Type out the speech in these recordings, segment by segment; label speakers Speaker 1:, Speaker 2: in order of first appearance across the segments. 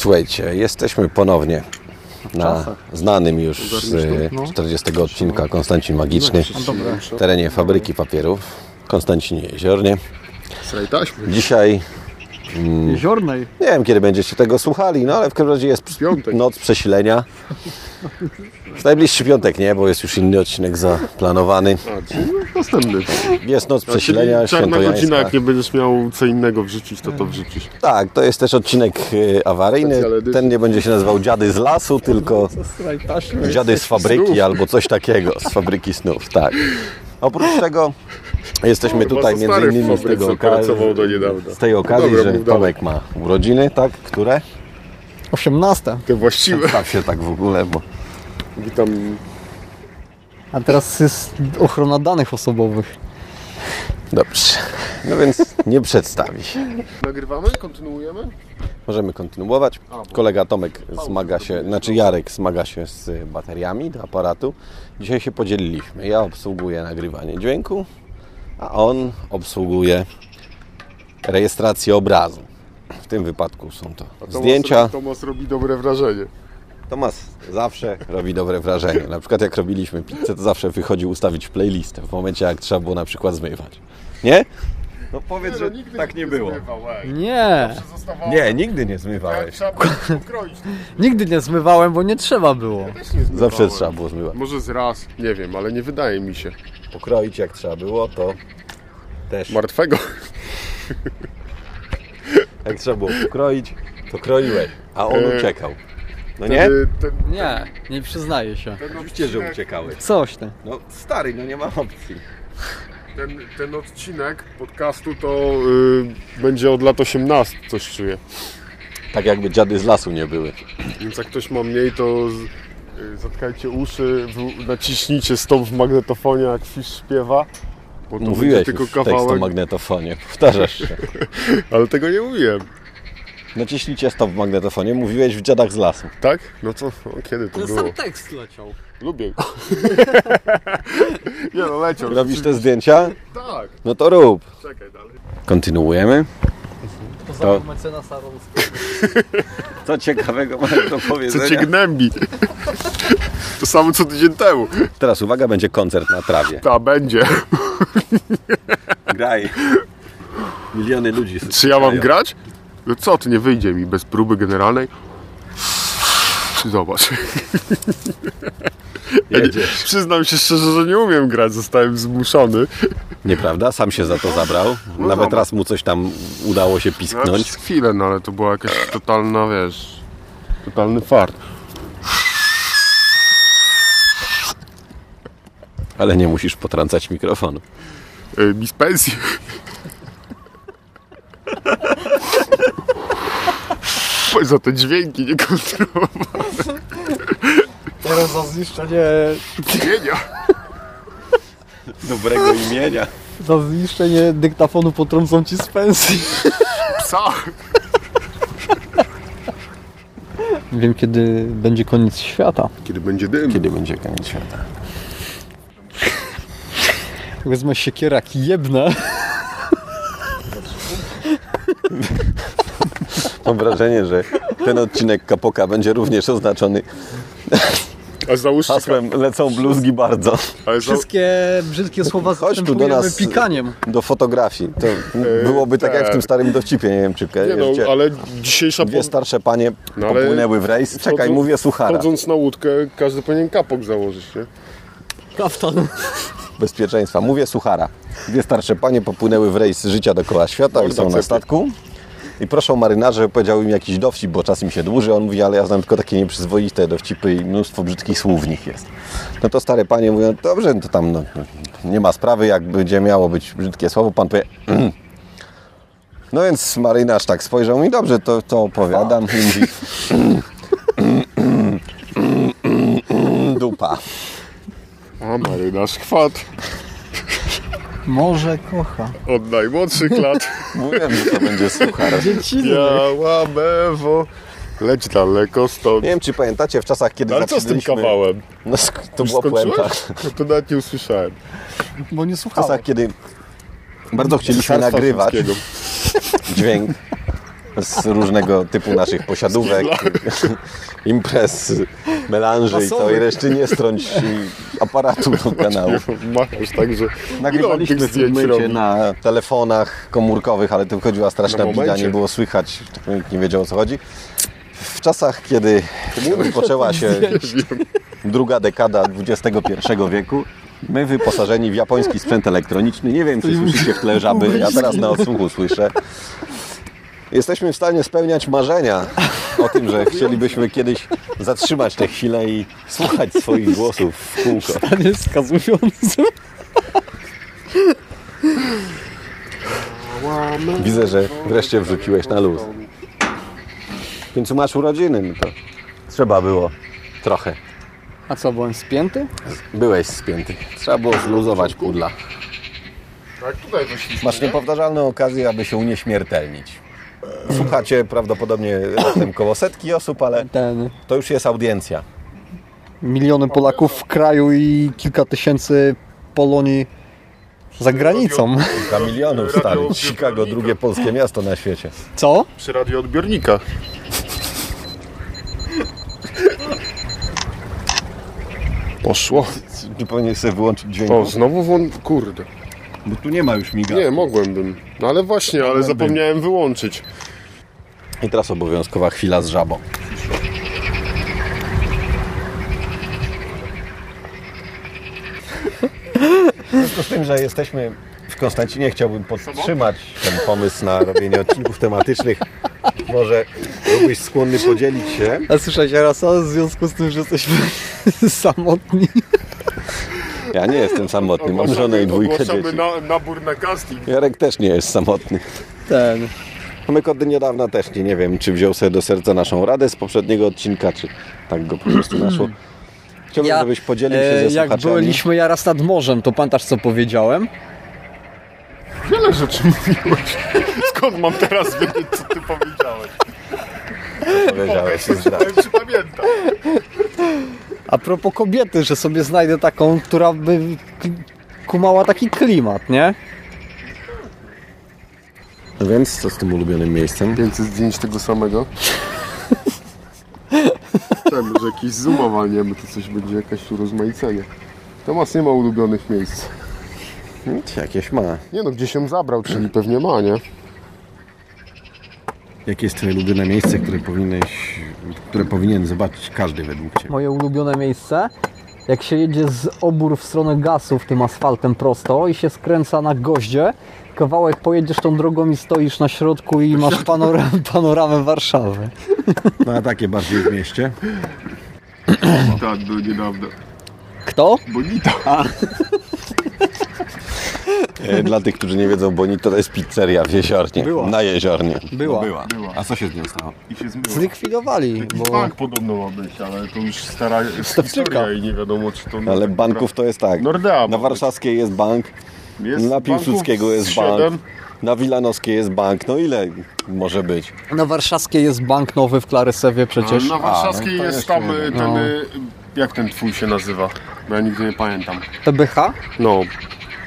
Speaker 1: Słuchajcie, jesteśmy ponownie na znanym już z e, 40 odcinka Konstancin Magiczny w terenie fabryki papierów Konstancinie Jeziornie.
Speaker 2: Sraj
Speaker 1: Dzisiaj
Speaker 3: Jeziornej.
Speaker 1: nie wiem kiedy będziecie tego słuchali, no ale w każdym razie jest
Speaker 2: Piątek.
Speaker 1: noc przesilenia. W najbliższy piątek nie, bo jest już inny odcinek zaplanowany.
Speaker 2: A, czyli następny.
Speaker 1: Jest noc
Speaker 2: A,
Speaker 1: przesilenia,
Speaker 2: czarna godzina, jak nie będziesz miał co innego wrzucić, to to wrzucisz.
Speaker 1: Tak, to jest też odcinek e, awaryjny. Ten nie będzie się nazywał Dziady z lasu, tylko Dziady z fabryki albo coś takiego, z fabryki snów, tak. Oprócz tego jesteśmy tutaj
Speaker 2: Chyba
Speaker 1: między innymi z, tego
Speaker 2: niedawna.
Speaker 1: z tej okazji,
Speaker 2: Dobra,
Speaker 1: że. Tomek ma urodziny, tak? Które?
Speaker 3: 18.
Speaker 2: Te właściwe.
Speaker 1: Staw się tak w ogóle, bo
Speaker 2: Witam.
Speaker 3: A teraz jest ochrona danych osobowych.
Speaker 1: Dobrze. No więc nie przedstawi się.
Speaker 2: Nagrywamy? Kontynuujemy?
Speaker 1: Możemy kontynuować. Kolega Tomek zmaga się, znaczy Jarek zmaga się z bateriami do aparatu. Dzisiaj się podzieliliśmy. Ja obsługuję nagrywanie dźwięku, a on obsługuje rejestrację obrazu. W tym wypadku są to
Speaker 2: Tomas
Speaker 1: zdjęcia.
Speaker 2: Tomas robi dobre wrażenie.
Speaker 1: Tomas zawsze robi dobre wrażenie. Na przykład jak robiliśmy pizzę, to zawsze wychodził ustawić playlistę w momencie jak trzeba było na przykład zmywać. Nie? No powiedz, że
Speaker 2: nigdy
Speaker 1: tak nie było.
Speaker 2: Zmywał, ej.
Speaker 3: Nie,
Speaker 2: Zostawało.
Speaker 1: Nie, nigdy nie zmywałeś.
Speaker 2: trzeba było pokroić.
Speaker 3: nigdy nie zmywałem, bo nie trzeba było.
Speaker 2: Też nie zmywałem.
Speaker 1: Zawsze trzeba było zmywać.
Speaker 2: Może z raz, nie wiem, ale nie wydaje mi się.
Speaker 1: Pokroić jak trzeba było, to też.
Speaker 2: Martwego.
Speaker 1: Jak trzeba było pokroić, to kroiłeś, a on
Speaker 2: E,
Speaker 1: uciekał. No nie?
Speaker 2: Wtedy Ten,
Speaker 3: Nie, nie przyznaję się.
Speaker 2: ten,
Speaker 1: Oczywiście, że
Speaker 2: odcinek,
Speaker 1: uciekałeś.
Speaker 3: Coś ty.
Speaker 1: No stary, no nie ma opcji.
Speaker 2: ten, ten odcinek podcastu to y, będzie od lat 18, coś czuję.
Speaker 1: Tak jakby dziady z lasu nie były.
Speaker 2: Więc jak ktoś ma mniej, to z, y, zatkajcie uszy, w, naciśnijcie stop w magnetofonie, jak Fisz śpiewa. Bo to
Speaker 1: Mówiłeś
Speaker 2: będzie tylko
Speaker 1: już tekst o
Speaker 2: kawałek,
Speaker 1: magnetofonie. Powtarzasz się.
Speaker 2: ale tego nie mówiłem.
Speaker 1: Naciśnijcie stop w magnetofonie. Mówiłeś w dziadach z lasu.
Speaker 2: Tak? No to o, kiedy to było?
Speaker 3: tekst leciał.
Speaker 2: Lubię go. nie no, leciał.
Speaker 1: Robisz te zdjęcia?
Speaker 2: Tak,
Speaker 1: No to rób.
Speaker 2: czekaj dalej.
Speaker 1: Kontynuujemy.
Speaker 3: Poza mecenasa.
Speaker 1: Co ciekawego masz do
Speaker 2: Co
Speaker 1: powiedzenia?
Speaker 2: cię gnębi? To samo co tydzień temu.
Speaker 1: Teraz uwaga, będzie koncert na trawie.
Speaker 2: Ta będzie.
Speaker 1: Graj. Miliony ludzi.
Speaker 2: Czy ja mam
Speaker 1: grają.
Speaker 2: grać? No co, ty nie wyjdzie mi bez próby generalnej? Zobacz. Ja nie, przyznam się szczerze, że nie umiem grać, zostałem zmuszony.
Speaker 1: Nieprawda? Sam się za to zabrał.
Speaker 2: No
Speaker 1: Nawet
Speaker 2: dobra.
Speaker 1: raz mu coś tam udało się
Speaker 2: No,
Speaker 1: pisknąć.
Speaker 2: przez chwilę, no ale to była jakaś totalna, wiesz, totalny fart.
Speaker 1: Ale nie musisz potrącać mikrofonu.
Speaker 2: Yy, mi z pensji. Za te dźwięki nie kontrolowane.
Speaker 3: Teraz za zniszczenie,
Speaker 2: Imienia.
Speaker 1: Dobrego imienia.
Speaker 3: za zniszczenie dyktafonu potrącą ci z pensji.
Speaker 2: Psa.
Speaker 3: Wiem kiedy będzie koniec świata.
Speaker 2: Kiedy będzie dym?
Speaker 1: Kiedy będzie koniec świata?
Speaker 3: Wezmę siekierak i
Speaker 1: Mam wrażenie, że ten odcinek Kapoka będzie również oznaczony
Speaker 2: A załóżcie,
Speaker 1: hasłem lecą bluzgi bardzo.
Speaker 2: za...
Speaker 3: Wszystkie brzydkie słowa
Speaker 1: Chodź tu do nas
Speaker 3: pikaniem.
Speaker 1: do fotografii. To byłoby tak jak w tym starym dowcipie, nie wiem czy
Speaker 2: nie no, ale dzisiejsza
Speaker 1: Dwie starsze panie
Speaker 2: No ale
Speaker 1: popłynęły w rejs. Czekaj, mówię suchara.
Speaker 2: Wchodząc na łódkę, każdy powinien kapok założyć, nie?
Speaker 3: Kaftan.
Speaker 1: Bezpieczeństwa. Mówię suchara. Dwie starsze panie popłynęły w rejs życia dookoła świata i
Speaker 2: Morda
Speaker 1: są na statku. I proszą marynarza, żeby powiedział im jakiś dowcip, bo czas im się dłuży. On mówi, ale ja znam tylko takie nieprzyzwoite dowcipy i mnóstwo brzydkich słów w nich jest. No to stare panie mówią, dobrze, to tam no, nie ma sprawy, jak będzie miało być brzydkie słowo. Pan powie, "Mm". no więc marynarz tak spojrzał mi, dobrze, to, to opowiadam. I mówi, "Mm, mm, mm, mm, mm, dupa.
Speaker 2: A marynarz chwat
Speaker 3: Morze kocha.
Speaker 2: od najmłodszych lat.
Speaker 1: Mówiłem, że to będzie suchar.
Speaker 2: Biała mewo. Leć daleko stąd.
Speaker 1: Nie wiem, czy pamiętacie w czasach, kiedy
Speaker 2: No, ale co z tym
Speaker 1: zaczynaliśmy-
Speaker 2: kawałem?
Speaker 1: No, sk- to
Speaker 2: Już
Speaker 1: była puenta.
Speaker 2: skończyłeś? No to nawet nie usłyszałem.
Speaker 3: Bo nie
Speaker 1: W
Speaker 3: słuchałem.
Speaker 1: czasach, kiedy bardzo chcieliśmy nagrywać dźwięk z różnego typu naszych posiadówek, imprez, melanży i całej reszty nie strąć aparatu do kanału.
Speaker 2: Machasz tak, że
Speaker 1: Nagrywaliśmy
Speaker 2: ile on tych zdjęć
Speaker 1: filmy
Speaker 2: robi?
Speaker 1: na telefonach komórkowych, ale to wychodziła
Speaker 2: Na
Speaker 1: straszna bida, nie było słychać, nikt nie wiedział o co chodzi. W czasach, kiedy rozpoczęła się druga dekada XXI wieku, my wyposażeni w japoński sprzęt elektroniczny, nie wiem czy słyszycie w tle żaby, ja teraz na odsłuchu słyszę, jesteśmy w stanie spełniać marzenia o tym, że chcielibyśmy kiedyś zatrzymać tę chwilę i słuchać swoich głosów w kółko.
Speaker 3: Nie wskazujący.
Speaker 1: Widzę, że wreszcie wrzuciłeś na luz. W końcu masz urodziny, no to trzeba było trochę.
Speaker 3: A co, byłem spięty?
Speaker 1: Byłeś spięty. Trzeba było zluzować pudla.
Speaker 2: Tak, tutaj wyszliśmy.
Speaker 1: Masz niepowtarzalną okazję, aby się unieśmiertelnić. Słuchacie prawdopodobnie raptem koło setki osób, ale
Speaker 3: Ten
Speaker 1: to już jest audiencja.
Speaker 3: miliony Polaków w kraju i kilka tysięcy Polonii za granicą.
Speaker 1: Kilka milionów stali. Chicago, drugie polskie miasto na świecie.
Speaker 3: Co?
Speaker 2: Przy radioodbiornikach. Poszło.
Speaker 1: Tu powinieneś sobie wyłączyć dźwięk,
Speaker 2: O, znowu włą... Kurde.
Speaker 1: Bo tu nie ma już miga.
Speaker 2: Nie, mogłem bym. No ale właśnie, ale zapomniałem wyłączyć.
Speaker 1: I teraz obowiązkowa chwila z żabą. W związku z tym, że jesteśmy w Konstancinie, chciałbym podtrzymać ten pomysł na robienie odcinków tematycznych. Może byłbyś skłonny podzielić się.
Speaker 3: A słyszałeś raz, w związku z tym, że jesteśmy samotni.
Speaker 1: Ja nie jestem samotny, mam żonę i dwójkę dzieci.
Speaker 2: na, nabór na casting.
Speaker 1: Jarek też nie jest samotny.
Speaker 3: Ten.
Speaker 1: Tomek od niedawna też nie, nie wiem, czy wziął sobie do serca naszą radę z poprzedniego odcinka, czy tak go po prostu naszło. Chciałbym, żebyś podzielił się
Speaker 3: e,
Speaker 1: ze
Speaker 3: jak
Speaker 1: słuchaczami.
Speaker 3: byliśmy jaraz nad morzem, to pamiętasz co powiedziałem?
Speaker 2: Wiele rzeczy mówiłeś. Skąd mam teraz wiedzieć, co ty powiedziałeś?
Speaker 1: Powiedziałeś, jest
Speaker 2: Nie wiem, czy pamiętam.
Speaker 3: A propos kobiety, że sobie znajdę taką, która by kumała taki klimat, nie?
Speaker 1: No więc co z tym ulubionym miejscem?
Speaker 2: Więcej zdjęć tego samego. Ten, że jakiś zooma walniemy, to coś będzie jakaś urozmaicenie. Tomas nie ma ulubionych miejsc.
Speaker 1: Jakieś ma.
Speaker 2: Nie no, gdzieś ją zabrał, czyli pewnie ma, nie?
Speaker 1: Jakie jest twoje ulubione miejsce, które powinieneś, które powinien zobaczyć każdy według ciebie?
Speaker 3: Moje ulubione miejsce, jak się jedzie z obór w stronę gasów tym asfaltem prosto i się skręca na goździe, kawałek pojedziesz tą drogą i stoisz na środku i masz panoram, panoramę Warszawy.
Speaker 1: No a takie bardziej w mieście?
Speaker 2: Tak, do niedawna.
Speaker 3: Kto?
Speaker 2: Bonita.
Speaker 1: E, Dla tych, którzy nie wiedzą, Bonito to jest pizzeria w Jeziornie.
Speaker 3: Była.
Speaker 1: Na Jeziornie.
Speaker 3: Była.
Speaker 1: była. A co się z nią stało?
Speaker 2: I się.
Speaker 3: Zlikwidowali,
Speaker 2: Jakiś
Speaker 3: bo
Speaker 2: bank podobno ma być, ale to już stara historia i nie wiadomo, czy to...
Speaker 1: Ale banków to jest tak.
Speaker 2: Nordea
Speaker 1: Na Warszawskiej jest bank,
Speaker 2: Jest
Speaker 1: na Piłsudskiego jest bank, na Wilanowskiej jest bank. No ile może być?
Speaker 3: na warszawskiej jest bank nowy w Klarysewie przecież.
Speaker 2: Na Warszawskiej
Speaker 1: A, no
Speaker 2: jest
Speaker 1: jeszcze
Speaker 2: tam ten...
Speaker 3: No.
Speaker 2: y, Jak ten twój się nazywa? Bo ja nigdy nie pamiętam.
Speaker 3: TBH?
Speaker 2: No.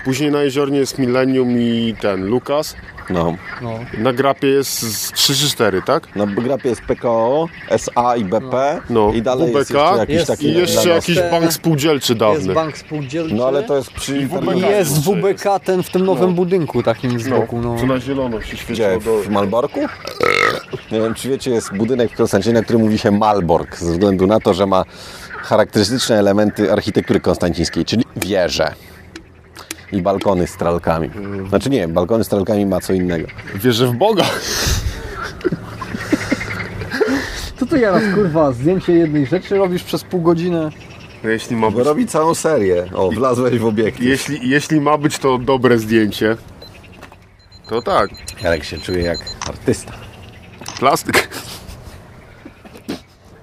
Speaker 2: Później na Jeziornie jest Millennium i ten Lukas.
Speaker 1: No.
Speaker 3: No.
Speaker 2: Na Grapie jest z 3 czy 4, tak?
Speaker 1: Na grapie jest PKO, SA i BP
Speaker 2: No.
Speaker 1: i dalej jest
Speaker 2: WBK
Speaker 1: jeszcze jakiś
Speaker 3: jest
Speaker 1: taki
Speaker 2: I jeszcze jakiś bank spółdzielczy
Speaker 3: Jest
Speaker 2: dawny.
Speaker 3: bank spółdzielczy.
Speaker 1: No ale to jest przy
Speaker 2: I
Speaker 3: jest WBK ten w tym nowym budynku takim z
Speaker 2: No,
Speaker 3: boku. No.
Speaker 2: co na zielono się świeciło do...
Speaker 1: W Malborku? Nie wiem, czy wiecie, jest budynek w Konstancinie, który mówi się Malbork, ze względu na to, że ma charakterystyczne elementy architektury konstancińskiej, czyli wieże i balkony z tralkami. Znaczy nie, balkony z tralkami ma co innego.
Speaker 2: Wierzę w Boga.
Speaker 3: Co ty teraz kurwa, zdjęcie jednej rzeczy robisz przez pół godziny?
Speaker 2: No, Jeśli ma być,
Speaker 1: robi całą serię. O, wlazłeś w obiektyw.
Speaker 2: jeśli, jeśli ma być to dobre zdjęcie, to tak.
Speaker 1: Jarek się czuje jak artysta.
Speaker 2: Plastyk.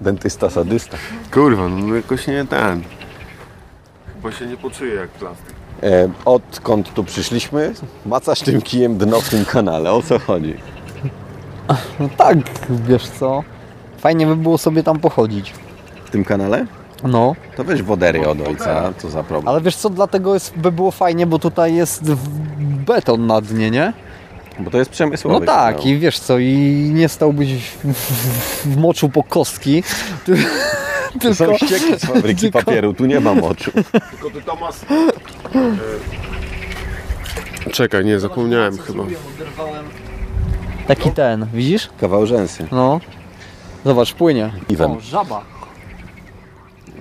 Speaker 1: Dentysta, sadysta.
Speaker 2: Kurwa, no jakoś nie ten. Bo się nie poczuję jak plastyk.
Speaker 1: E, odkąd tu przyszliśmy, macasz tym kijem dno w tym kanale. O co chodzi?
Speaker 3: No tak, wiesz co? Fajnie by było sobie tam pochodzić.
Speaker 1: W tym kanale?
Speaker 3: No,
Speaker 1: To weź wodery od ojca, co za problem.
Speaker 3: ale wiesz co, dlatego jest, by było fajnie, bo tutaj jest beton na dnie, nie?
Speaker 1: Bo to jest przemysłowy
Speaker 3: No tak,
Speaker 1: kanał.
Speaker 3: i wiesz co, i nie stałbyś w, w, w moczu po kostki. Ty,
Speaker 1: To są
Speaker 3: tylko,
Speaker 1: ścieki z fabryki
Speaker 3: tylko-
Speaker 1: papieru, tu nie ma moczu.
Speaker 2: Tylko ty Tomas... E... Czekaj, nie, zapomniałem chyba.
Speaker 3: Taki ten, widzisz?
Speaker 1: Kawał rzęsy.
Speaker 3: No. Zobacz, płynie.
Speaker 1: Iwan.
Speaker 3: O, żaba.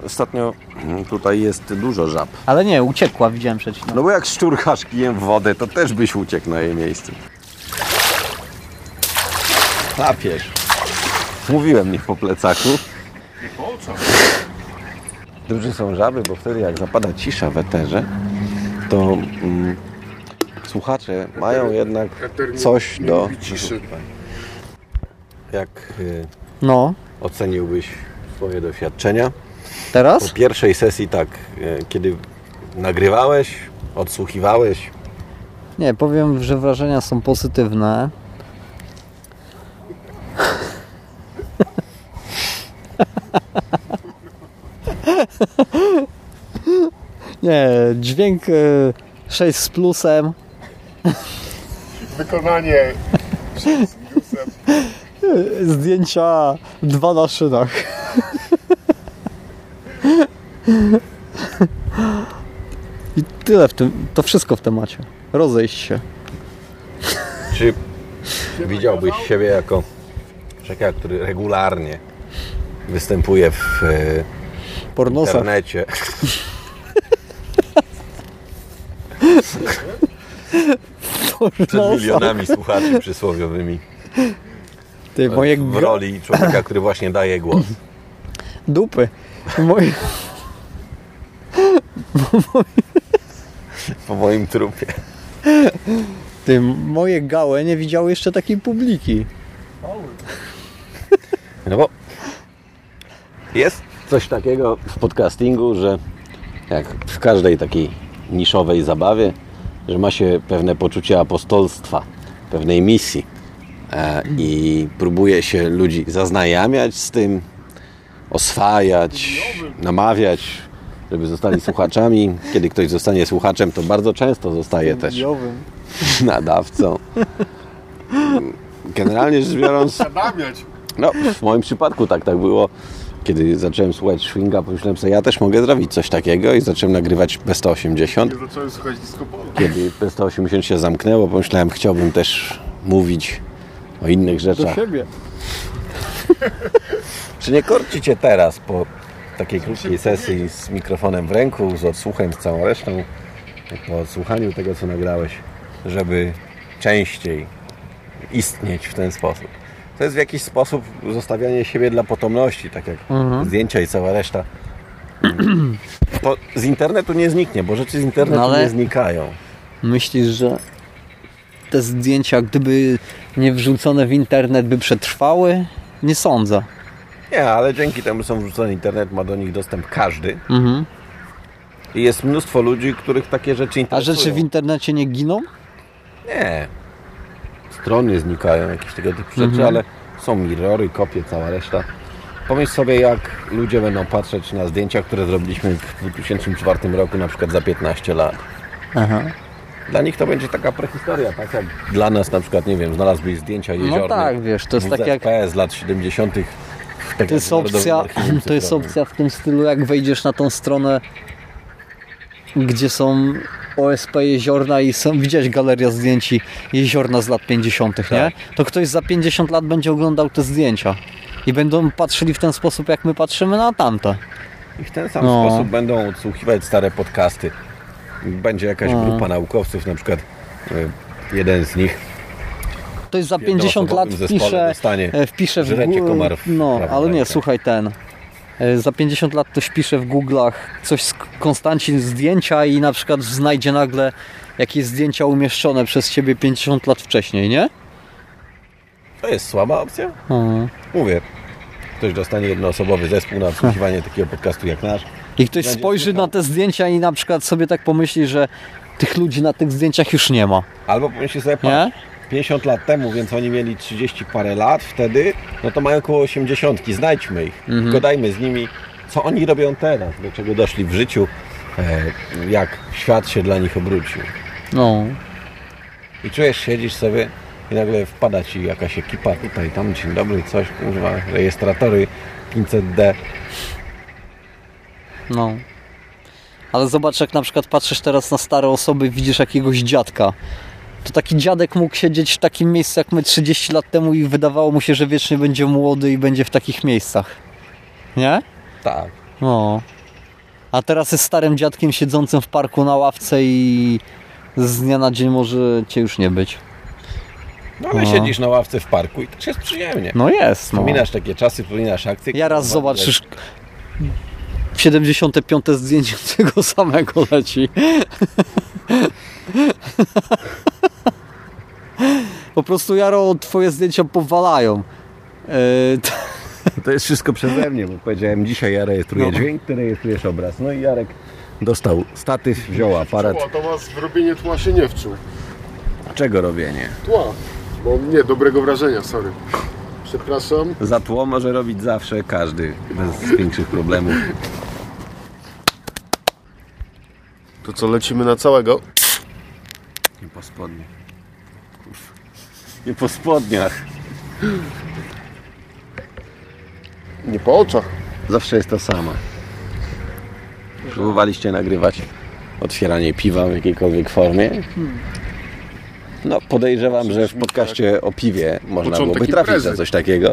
Speaker 1: Ostatnio tutaj jest dużo żab.
Speaker 3: Ale nie, uciekła, widziałem przed chwilą.
Speaker 1: No bo jak szczurkasz kijem w wodę, to też byś uciekł na jej miejsce. Klapiesz. Mówiłem, niech po plecaku.
Speaker 2: Po oczach.
Speaker 1: Dobrze są żaby, bo wtedy jak zapada cisza w eterze, to mm, słuchacze mają jednak coś do... Jak y,
Speaker 3: No,
Speaker 1: oceniłbyś swoje doświadczenia? Po
Speaker 3: teraz?
Speaker 1: pierwszej sesji tak, y, kiedy nagrywałeś, odsłuchiwałeś,
Speaker 3: Nie, powiem, że wrażenia są pozytywne. Nie, dźwięk e, 6 z plusem.
Speaker 2: Wykonanie z minusem.
Speaker 3: Zdjęcia 2 na szynach. I tyle w tym, to wszystko w temacie. Rozejść się.
Speaker 1: Czy widziałbyś siebie jako człowieka, który regularnie występuje w e,
Speaker 3: Pornosa.
Speaker 1: internecie? Przed milionami słuchaczy przysłowiowymi
Speaker 3: Ty, moje
Speaker 1: w roli człowieka, który właśnie daje głos.
Speaker 3: dupy. Moje,
Speaker 1: Po moim trupie.
Speaker 3: ty, moje gałę nie widziały jeszcze takiej publiki.
Speaker 1: No bo jest coś takiego w podcastingu, że jak w każdej takiej niszowej zabawie, że ma się pewne poczucie apostolstwa, pewnej misji e, i próbuje się ludzi zaznajamiać z tym, oswajać, namawiać, żeby zostali słuchaczami. Kiedy ktoś zostanie słuchaczem, to bardzo często zostaje też nadawcą. Generalnie rzecz biorąc, no, w moim przypadku tak, tak było. Kiedy zacząłem słuchać Swinga, pomyślałem sobie, ja też mogę zrobić coś takiego i zacząłem nagrywać P180.
Speaker 2: Ja zacząłem słuchać disco polo.
Speaker 1: Kiedy P180 się zamknęło, pomyślałem, chciałbym też mówić o innych rzeczach.
Speaker 3: siebie.
Speaker 1: Czy nie korci Cię teraz po takiej krótkiej sesji z mikrofonem w ręku, z odsłuchem, z całą resztą, po odsłuchaniu tego, co nagrałeś, żeby częściej istnieć w ten sposób? To jest w jakiś sposób zostawianie siebie dla potomności, tak jak zdjęcia i cała reszta. To z internetu nie zniknie, bo rzeczy z internetu
Speaker 3: No
Speaker 1: nie znikają.
Speaker 3: Myślisz, że te zdjęcia, gdyby nie wrzucone w internet, by przetrwały? Nie sądzę.
Speaker 1: Nie, ale dzięki temu są wrzucone internet, ma do nich dostęp każdy.
Speaker 3: Mhm.
Speaker 1: I jest mnóstwo ludzi, których takie rzeczy
Speaker 3: A
Speaker 1: interesują.
Speaker 3: rzeczy w internecie nie giną?
Speaker 1: Nie. Strony znikają, jakieś tego typu rzeczy,
Speaker 3: Mhm.
Speaker 1: ale są mirrory, kopie, cała reszta. Pomyśl sobie, jak ludzie będą patrzeć na zdjęcia, które zrobiliśmy w 2004 roku, na przykład za 15 lat.
Speaker 3: Aha.
Speaker 1: Dla nich to będzie taka prehistoria, tak jak dla nas na przykład, nie wiem, znalazłbyś zdjęcia jeziorne.
Speaker 3: No tak, wiesz, to jest tak jak...
Speaker 1: z lat 70. w tego
Speaker 3: To jest opcja, to jest opcja w tym stylu, jak wejdziesz na tą stronę, gdzie są OSP jeziorna i są, widziałeś galeria zdjęć i jeziorna z lat 50., nie?
Speaker 1: Tak.
Speaker 3: To ktoś za 50 lat będzie oglądał te zdjęcia i będą patrzyli w ten sposób, jak my patrzymy na tamte.
Speaker 1: I w ten sam
Speaker 3: No.
Speaker 1: sposób będą odsłuchiwać stare podcasty. Będzie jakaś
Speaker 3: No.
Speaker 1: grupa naukowców, na przykład y, jeden z nich
Speaker 3: To jest za 50 lat wpisze, e, wpisze w
Speaker 1: w
Speaker 3: no, ale nie, słuchaj ten. E, Za 50 lat ktoś pisze w Google'ach coś z Konstancin zdjęcia i na przykład znajdzie nagle jakieś zdjęcia umieszczone przez ciebie 50 lat wcześniej, nie?
Speaker 1: To jest słaba opcja?
Speaker 3: Mhm.
Speaker 1: Mówię. Ktoś dostanie jednoosobowy zespół na odsłuchiwanie takiego podcastu jak nasz.
Speaker 3: I ktoś
Speaker 1: Będzie
Speaker 3: spojrzy na te zdjęcia i na przykład sobie tak pomyśli, że tych ludzi na tych zdjęciach już nie ma,
Speaker 1: Albo pomyślcie sobie,
Speaker 3: nie?
Speaker 1: Patrz, 50 lat temu, więc oni mieli 30 parę lat wtedy, no to mają około 80. Znajdźmy ich,
Speaker 3: Mhm.
Speaker 1: gadajmy z nimi, co oni robią teraz, do czego doszli w życiu, e, jak świat się dla nich obrócił.
Speaker 3: No.
Speaker 1: I czujesz, siedzisz sobie i nagle wpada ci jakaś ekipa tutaj, tam, dzień dobry, coś, kurwa, rejestratory 500D.
Speaker 3: No. Ale zobacz, jak na przykład patrzysz teraz na stare osoby widzisz jakiegoś dziadka. To taki dziadek mógł siedzieć w takim miejscu jak my 30 lat temu i wydawało mu się, że wiecznie będzie młody i będzie w takich miejscach. Nie?
Speaker 1: Tak.
Speaker 3: No. A teraz jest starym dziadkiem siedzącym w parku na ławce i z dnia na dzień może cię już nie być.
Speaker 1: No ale
Speaker 3: No.
Speaker 1: siedzisz na ławce w parku i też jest przyjemnie.
Speaker 3: No jest. No.
Speaker 1: Wspominasz takie czasy, wspominasz akcje.
Speaker 3: Ja raz zobaczysz 75 zdjęcie tego samego leci. Po prostu Jaro twoje zdjęcia powalają. Yy, t-
Speaker 1: To jest wszystko przeze mnie, bo powiedziałem dzisiaj ja rejestruję
Speaker 3: No.
Speaker 1: dźwięk, ty rejestrujesz obraz. No i Jarek dostał statyw, wziął aparat.
Speaker 2: Tła, to was w robienie tła się nie wczuł.
Speaker 1: Czego robienie?
Speaker 2: Tła. Bo nie, dobrego wrażenia, sorry. Przepraszam.
Speaker 1: Za tło może robić zawsze każdy, bez większych problemów.
Speaker 2: To co, lecimy na całego?
Speaker 1: Nie po spodniach. Kurwa. Nie po spodniach.
Speaker 2: Nie po oczach.
Speaker 1: Zawsze jest to samo. Próbowaliście nagrywać otwieranie piwa w jakiejkolwiek formie? No podejrzewam, że w podcaście o piwie można
Speaker 2: Początek
Speaker 1: byłoby trafić
Speaker 2: imprezy.
Speaker 1: za coś takiego.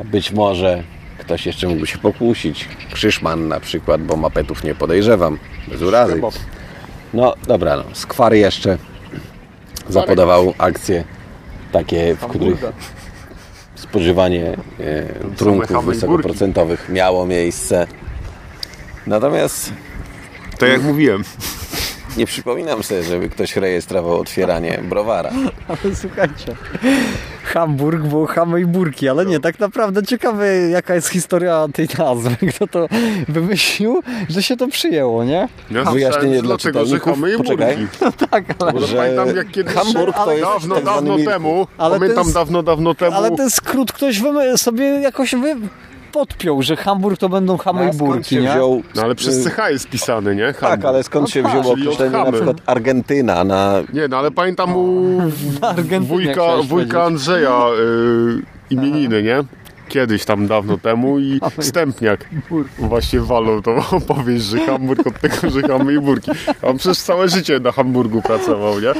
Speaker 1: A Być może ktoś jeszcze mógłby się pokusić. Krzyszman na przykład, bo mapetów nie podejrzewam. Bez urazy. No dobra, no. Skwar jeszcze zapodawał akcje takie, w których spożywanie e, trunków wysokoprocentowych miało miejsce. Natomiast
Speaker 2: Tak jak mówiłem.
Speaker 1: Nie przypominam sobie, żeby ktoś rejestrował otwieranie browara.
Speaker 3: Ale słuchajcie, Hamburg było chamy i burki, ale nie, tak naprawdę ciekawe jaka jest historia tej nazwy. Kto to wymyślił, że się to przyjęło, nie?
Speaker 2: Ja
Speaker 1: Wyjaśnienie dla
Speaker 2: dlatego, że
Speaker 1: czytelników.
Speaker 2: chamy i
Speaker 1: Poczekaj.
Speaker 2: burki.
Speaker 3: Tak, ale,
Speaker 1: Że
Speaker 2: pamiętam jak kiedyś...
Speaker 1: Hamburg to jest
Speaker 2: Dawno,
Speaker 1: tak
Speaker 2: dawno temu.
Speaker 3: Ale
Speaker 2: pamiętam
Speaker 3: jest-
Speaker 2: dawno, dawno temu.
Speaker 3: ale ten skrót ktoś wymy- sobie jakoś wy... podpiął, że Hamburg to będą chamy
Speaker 1: A
Speaker 3: i
Speaker 1: skąd
Speaker 3: burki,
Speaker 1: się
Speaker 3: nie?
Speaker 1: wziął...
Speaker 2: No ale przez CH jest pisany, nie?
Speaker 1: Tak,
Speaker 2: Hamburg.
Speaker 1: ale skąd się
Speaker 3: No tak,
Speaker 1: wzięło
Speaker 2: czyli od
Speaker 1: określenie na przykład Argentyna na
Speaker 2: Nie, no ale pamiętam u wujka, wujka. Andrzeja y, imieniny, nie? Kiedyś tam dawno temu i Stępniak właśnie walą tą opowieść, że Hamburg od tego, że chamy i burki. A on przecież całe życie na Hamburgu pracował, nie?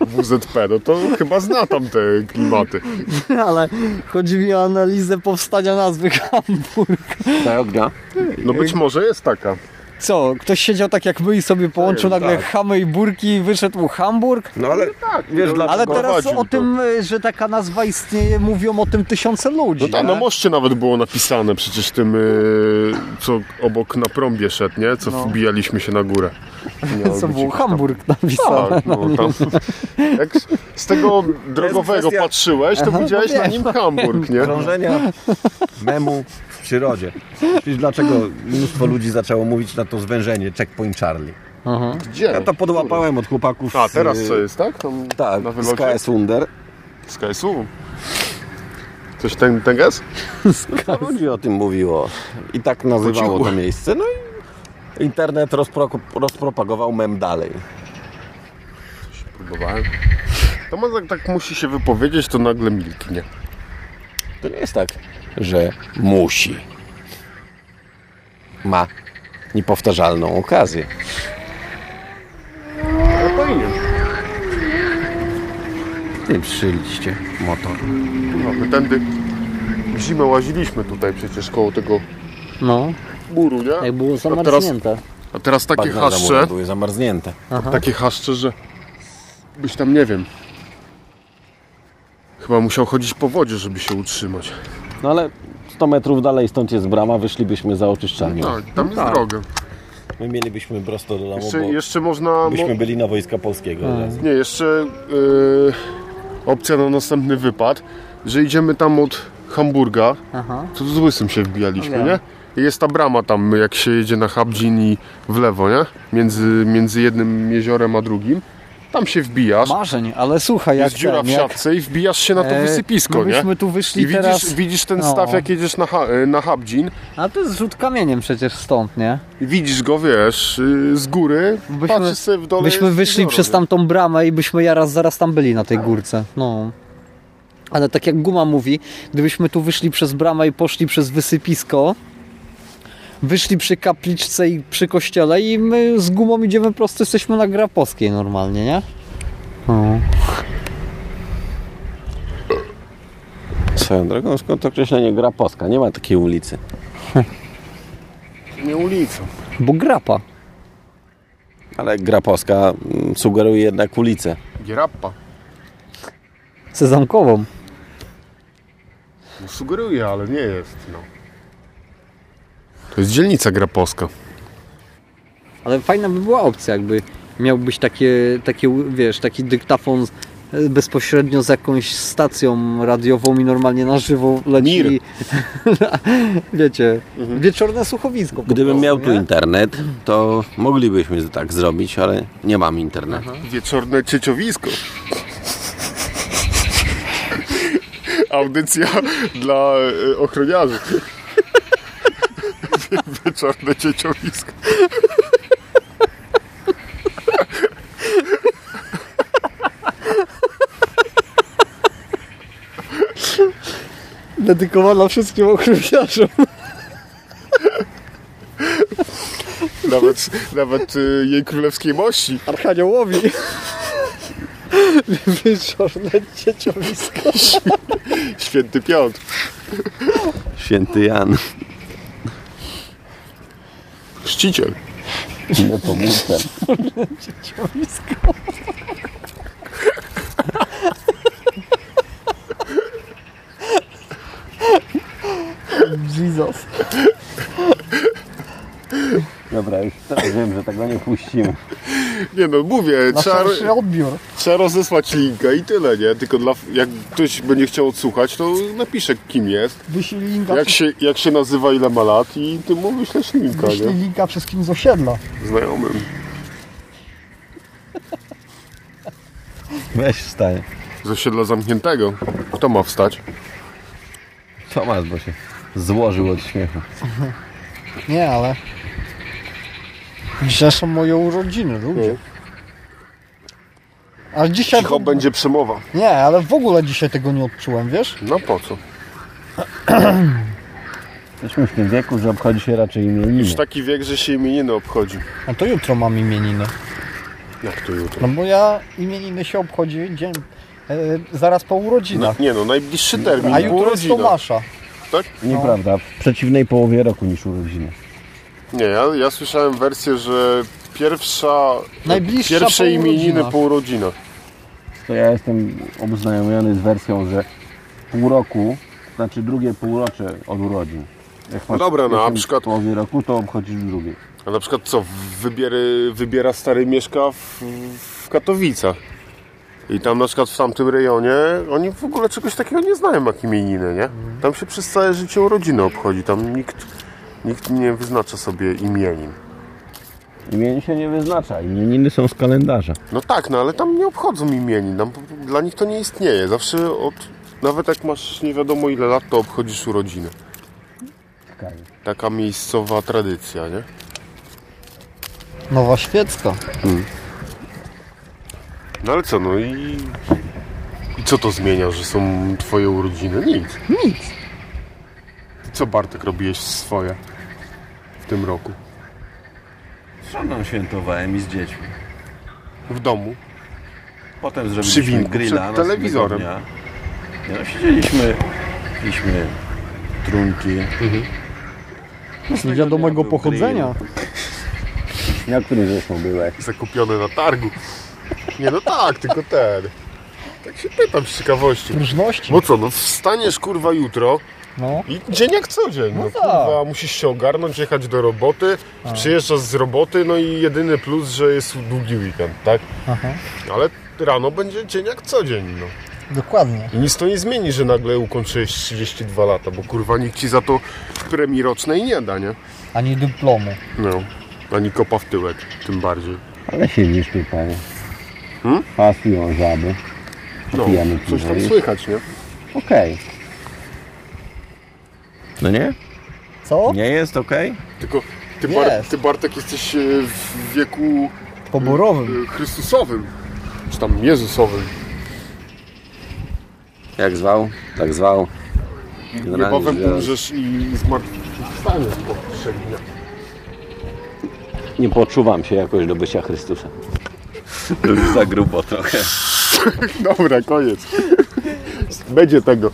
Speaker 2: WZP, no to chyba zna tam te klimaty.
Speaker 3: Ale chodzi mi o analizę powstania nazwy Hamburg.
Speaker 1: ognia.
Speaker 2: No być może jest taka.
Speaker 3: Co, ktoś siedział tak jak my i sobie połączył
Speaker 2: Tak,
Speaker 3: nagle
Speaker 2: tak.
Speaker 3: chamy i burki i wyszedł mu Hamburg?
Speaker 1: No ale
Speaker 2: Tak,
Speaker 1: wiesz,
Speaker 2: no,
Speaker 1: dlaczego
Speaker 3: Ale teraz o
Speaker 2: to.
Speaker 3: tym, y, że taka nazwa istnieje, mówią o tym tysiące ludzi.
Speaker 2: No tak, na moście nawet było napisane przecież tym, y, co obok na prąbie szedł, nie? Co
Speaker 3: No.
Speaker 2: wbijaliśmy się na górę. Miało
Speaker 3: Co było
Speaker 2: jakiś tam-
Speaker 3: Hamburg napisane.
Speaker 2: Tak, no tam. Jak z- tego drogowego
Speaker 1: kwestia-
Speaker 2: patrzyłeś, to widziałeś
Speaker 3: no
Speaker 2: na nim Hamburg, nie?
Speaker 1: krążenia memu przyrodzie. Wiesz, dlaczego mnóstwo ludzi zaczęło mówić na to zwężenie Checkpoint Charlie?
Speaker 3: Aha.
Speaker 2: Gdzie?
Speaker 1: Ja to podłapałem od chłopaków
Speaker 2: A, teraz co jest, tak? Tam
Speaker 1: Tak,
Speaker 2: na
Speaker 1: z? KS Wunder.
Speaker 2: Z KSU. Coś ten, ten gaz?
Speaker 1: Ludzi o tym mówiło. I tak nazywało to miejsce. No i internet rozpro, rozpropagował mem dalej.
Speaker 2: Próbowałem. To może tak, tak musi się wypowiedzieć, to nagle milknie.
Speaker 1: To nie jest tak, że musi. Ma niepowtarzalną okazję.
Speaker 2: Ale powinien.
Speaker 1: Tym szyliście motor.
Speaker 2: No, my tędy w zimę łaziliśmy tutaj przecież koło tego
Speaker 3: No,
Speaker 2: muru, nie?
Speaker 3: jak było
Speaker 2: A teraz,
Speaker 3: zamarznięte.
Speaker 2: a teraz takie
Speaker 1: Bagna
Speaker 2: haszcze,
Speaker 1: były zamarznięte.
Speaker 2: takie haszcze, że byś tam, nie wiem, chyba musiał chodzić po wodzie, żeby się utrzymać.
Speaker 1: No ale 100 metrów dalej stąd jest brama, wyszlibyśmy za oczyszczalnią.
Speaker 2: Tak, tam jest
Speaker 3: tak.
Speaker 2: droga.
Speaker 1: My mielibyśmy prosto do domu,
Speaker 2: Jeszcze,
Speaker 1: bo
Speaker 2: jeszcze można... Mo-
Speaker 1: byśmy byli na Wojska Polskiego. razu.
Speaker 2: nie, jeszcze yy, opcja na następny wypad, że idziemy tam od Hamburga,
Speaker 3: Aha.
Speaker 2: to z Łysym się wbijaliśmy,
Speaker 3: Wiem.
Speaker 2: nie? I jest ta brama tam, jak się jedzie na Habdzin i w lewo, nie? Między, między jednym jeziorem a drugim. Tam się wbijasz,
Speaker 3: Marzeń, ale słuchaj, jak
Speaker 2: jest dziura
Speaker 3: ten,
Speaker 2: w
Speaker 3: jak,
Speaker 2: siatce i wbijasz się na to
Speaker 3: e,
Speaker 2: wysypisko,
Speaker 3: my
Speaker 2: nie?
Speaker 3: tu wyszli
Speaker 2: I widzisz,
Speaker 3: teraz...
Speaker 2: widzisz ten
Speaker 3: no.
Speaker 2: staw, jak jedziesz na, ha, na Habdzin
Speaker 3: A to jest rzut kamieniem przecież stąd, nie?
Speaker 2: i widzisz go, wiesz, y, z góry,
Speaker 3: Byśmy-
Speaker 2: patrzysz sobie w dole.
Speaker 3: Byśmy wyszli przez tamtą bramę i byśmy zaraz, zaraz tam byli na tej górce. No. Ale tak jak Guma mówi, gdybyśmy tu wyszli przez bramę i poszli przez wysypisko, wyszli przy kapliczce i przy kościele i my z Gumą idziemy prosto, jesteśmy na Grapowskiej normalnie, nie? No.
Speaker 1: Swoją drogą, skąd to określenie Grapowska? Nie ma takiej ulicy.
Speaker 2: Nie ulicą.
Speaker 3: Bo Grapa.
Speaker 1: Ale Grapowska mm, sugeruje jednak ulicę.
Speaker 2: Gierappa.
Speaker 3: Sezamkową.
Speaker 2: No, sugeruje, ale nie jest, no. To jest dzielnica Grapowska.
Speaker 3: Ale fajna by była opcja, jakby miałbyś takie, takie wiesz, taki dyktafon z- bezpośrednio z jakąś stacją radiową i normalnie na żywo leci.
Speaker 2: Mir.
Speaker 3: Wiecie, wieczorne słuchowisko.
Speaker 1: Gdybym
Speaker 3: prostu,
Speaker 1: miał tu
Speaker 3: nie?
Speaker 1: internet, to moglibyśmy tak zrobić, ale nie mam internetu.
Speaker 2: Wieczorne cieciowisko. Audycja dla e, ochroniarzy. Wieczorne cieciowisko.
Speaker 3: Dedykowana wszystkim ochroniarzom.
Speaker 2: Nawet, nawet e, jej królewskiej mości.
Speaker 3: Archaniołowi. Wieczorne cieciowisko.
Speaker 2: Święty Piotr.
Speaker 1: Święty Jan.
Speaker 2: Chrzciciel.
Speaker 1: No to mówce.
Speaker 3: Cieciowisko. Jesus.
Speaker 1: Dobra, już teraz wiem, że tego nie puścimy.
Speaker 2: Nie no, mówię,
Speaker 3: Na
Speaker 2: trzeba,
Speaker 3: odbiór.
Speaker 2: trzeba rozesłać linka i tyle, nie? Tylko dla, jak ktoś będzie chciał odsłuchać, to napisze kim jest,
Speaker 3: Wyślij linka,
Speaker 2: jak się, jak się nazywa, ile ma lat i ty mu wyślesz linka,
Speaker 3: wyślij
Speaker 2: nie?
Speaker 3: linka wszystkim z osiedla.
Speaker 2: Znajomym.
Speaker 1: Weź wstań.
Speaker 2: Z osiedla zamkniętego. Kto ma wstać?
Speaker 1: Tomasz, bo się złożył od śmiechu.
Speaker 3: Nie, ale... Dzisiaj są moje urodziny, ludzie. Ale dzisiaj...
Speaker 2: Cicho będzie przemowa.
Speaker 3: Nie, ale w ogóle dzisiaj tego nie odczułem, wiesz?
Speaker 2: No po co?
Speaker 1: Jesteśmy w tym wieku, że obchodzi się raczej imieniny.
Speaker 2: Już taki wiek, że się imieniny obchodzi.
Speaker 3: A to jutro mam imieniny.
Speaker 2: Jak to jutro?
Speaker 3: No bo ja imieniny się obchodzi dzień... E, zaraz po
Speaker 2: No,
Speaker 3: urodzinach.
Speaker 2: nie no, najbliższy termin.
Speaker 3: A jutro jest
Speaker 2: urodzinach.
Speaker 3: Tomasza.
Speaker 2: Tak?
Speaker 1: Nieprawda, w przeciwnej połowie roku niż urodziny.
Speaker 2: Nie, ja, ja słyszałem wersję, że pierwsza,
Speaker 3: Najbliższa
Speaker 2: pierwsze
Speaker 3: po
Speaker 2: imieniny
Speaker 3: urodzinach.
Speaker 2: po urodzinach.
Speaker 1: To ja jestem oboznajomiony z wersją, że pół roku, znaczy drugie półrocze od urodzin. Jak masz
Speaker 2: Dobra, no, a
Speaker 1: jestem
Speaker 2: na przykład-
Speaker 1: w połowie roku, to obchodzisz drugie.
Speaker 2: A na przykład co, wybiery, wybiera stary mieszka w, w Katowicach. I tam na przykład w tamtym rejonie oni w ogóle czegoś takiego nie znają jak imieniny, nie? Tam się przez całe życie urodziny obchodzi, tam nikt, nikt nie wyznacza sobie imienin.
Speaker 1: Imień się nie wyznacza, imieniny są z kalendarza.
Speaker 2: No tak, no ale tam nie obchodzą imienin, tam, dla nich to nie istnieje. Zawsze od, nawet jak masz nie wiadomo ile lat, to obchodzisz urodziny. Taka miejscowa tradycja, nie?
Speaker 3: Nowa Świecka.
Speaker 2: No ale co, no i... I co to zmienia, że są twoje urodziny? Nic.
Speaker 3: Nic.
Speaker 2: Co Bartek robiłeś swoje tym roku?
Speaker 1: Z żoną świętowałem i z dziećmi.
Speaker 2: W domu?
Speaker 1: Potem
Speaker 2: Przy
Speaker 1: zrobiliśmy
Speaker 2: winku,
Speaker 1: grilla
Speaker 2: przed telewizorem.
Speaker 1: Dnia. Nie, no, siedzieliśmy, piliśmy trunki.
Speaker 3: Niewiadomego
Speaker 1: był
Speaker 3: pochodzenia.
Speaker 1: Na którym zresztą byłeś?
Speaker 2: Zakupione na targu. Nie no tak, tylko ten. Tak się pytam z ciekawości.
Speaker 3: Różności.
Speaker 2: Bo co, no wstaniesz kurwa jutro
Speaker 3: No.
Speaker 2: i dzień jak co dzień. No,
Speaker 3: No tak.
Speaker 2: kurwa, musisz się ogarnąć, jechać do roboty, przyjeżdżasz z roboty, no i jedyny plus, że jest długi weekend, tak?
Speaker 3: Aha.
Speaker 2: Ale rano będzie dzień jak co dzień, no.
Speaker 3: Dokładnie.
Speaker 2: I nic to nie zmieni, że nagle ukończyłeś 32 lata, bo kurwa nikt ci za to premii rocznej nie da, nie?
Speaker 3: Ani dyplomu.
Speaker 2: No, ani kopa w tyłek, tym bardziej.
Speaker 1: Ale siedzisz tu, panie. Pasują żaby.
Speaker 2: No,
Speaker 1: Pijamy
Speaker 2: coś tam słychać, nie?
Speaker 1: Okej. No nie?
Speaker 3: Co?
Speaker 1: Nie jest okej?
Speaker 2: Tylko ty, Bar,
Speaker 3: Jest.
Speaker 2: ty Bartek jesteś e, w wieku
Speaker 3: Poborowym.
Speaker 2: e, Chrystusowym, czy tam Jezusowym.
Speaker 1: Jak zwał? Tak zwał. Generalnie
Speaker 2: Niebawem
Speaker 1: biorąc,
Speaker 2: umrzesz i zmartwychwstaniesz po trzech dniach.
Speaker 1: Nie poczuwam się jakoś do bycia Chrystusem. To już za grubo trochę.
Speaker 2: Dobra, koniec. Będzie tego.